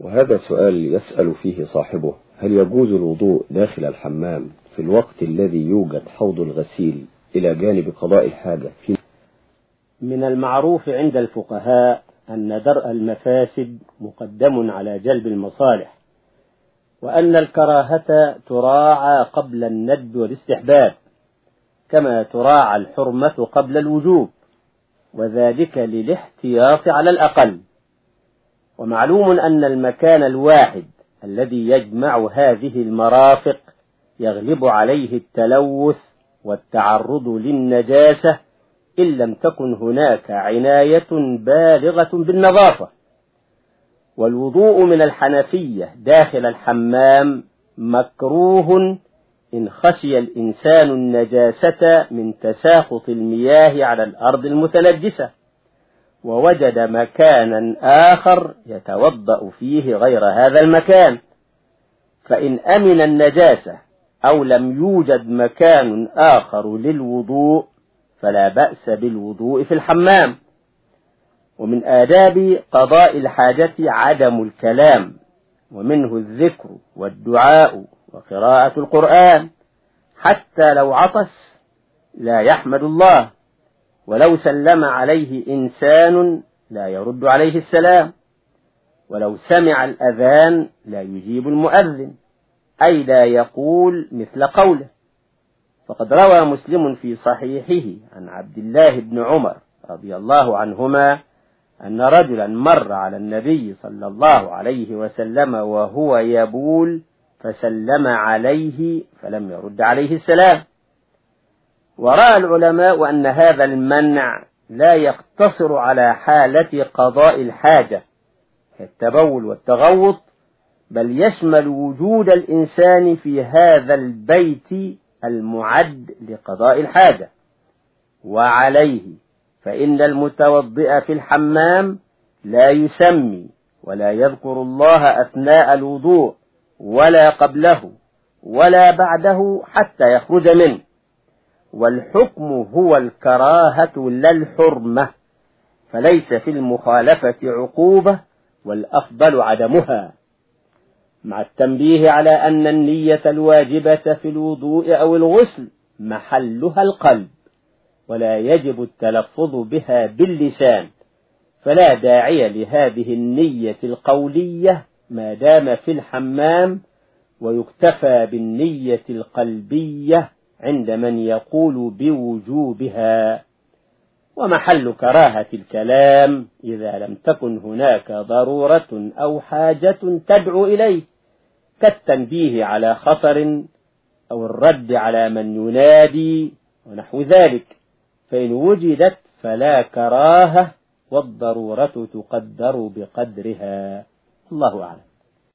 وهذا سؤال يسأل فيه صاحبه هل يجوز الوضوء داخل الحمام في الوقت الذي يوجد حوض الغسيل إلى جانب قضاء الحاجة؟ في من المعروف عند الفقهاء أن درء المفاسد مقدم على جلب المصالح وأن الكراهة تراعى قبل الندب والاستحباب كما تراعى الحرمة قبل الوجوب وذلك للاحتياط على الأقل. ومعلوم أن المكان الواحد الذي يجمع هذه المرافق يغلب عليه التلوث والتعرض للنجاسة إن لم تكن هناك عناية بالغة بالنظافة. والوضوء من الحنفية داخل الحمام مكروه إن خشي الإنسان النجاسة من تساقط المياه على الأرض المتنجسة ووجد مكانا آخر يتوضأ فيه غير هذا المكان. فإن أمن النجاسة أو لم يوجد مكان آخر للوضوء فلا بأس بالوضوء في الحمام. ومن آداب قضاء الحاجة عدم الكلام ومنه الذكر والدعاء وقراءة القرآن حتى لو عطس لا يحمد الله. ولو سلم عليه إنسان لا يرد عليه السلام ولو سمع الأذان لا يجيب المؤذن أي لا يقول مثل قوله. فقد روى مسلم في صحيحه عن عبد الله بن عمر رضي الله عنهما أن رجلا مر على النبي صلى الله عليه وسلم وهو يبول فسلم عليه فلم يرد عليه السلام. ورأى العلماء أن هذا المنع لا يقتصر على حالة قضاء الحاجة التبول والتغوط بل يشمل وجود الإنسان في هذا البيت المعد لقضاء الحاجة. وعليه فإن المتوضئ في الحمام لا يسمي ولا يذكر الله أثناء الوضوء ولا قبله ولا بعده حتى يخرج منه. والحكم هو الكراهة لا الحرمة فليس في المخالفة عقوبة والأفضل عدمها. مع التنبيه على أن النية الواجبة في الوضوء أو الغسل محلها القلب ولا يجب التلفظ بها باللسان فلا داعي لهذه النية القولية ما دام في الحمام ويكتفى بالنية القلبية عند من يقول بوجوبها. ومحل كراهة الكلام إذا لم تكن هناك ضرورة أو حاجة تدعو إليه كالتنبيه على خطر أو الرد على من ينادي ونحو ذلك. فإن وجدت فلا كراهة والضرورة تقدر بقدرها. الله أعلم.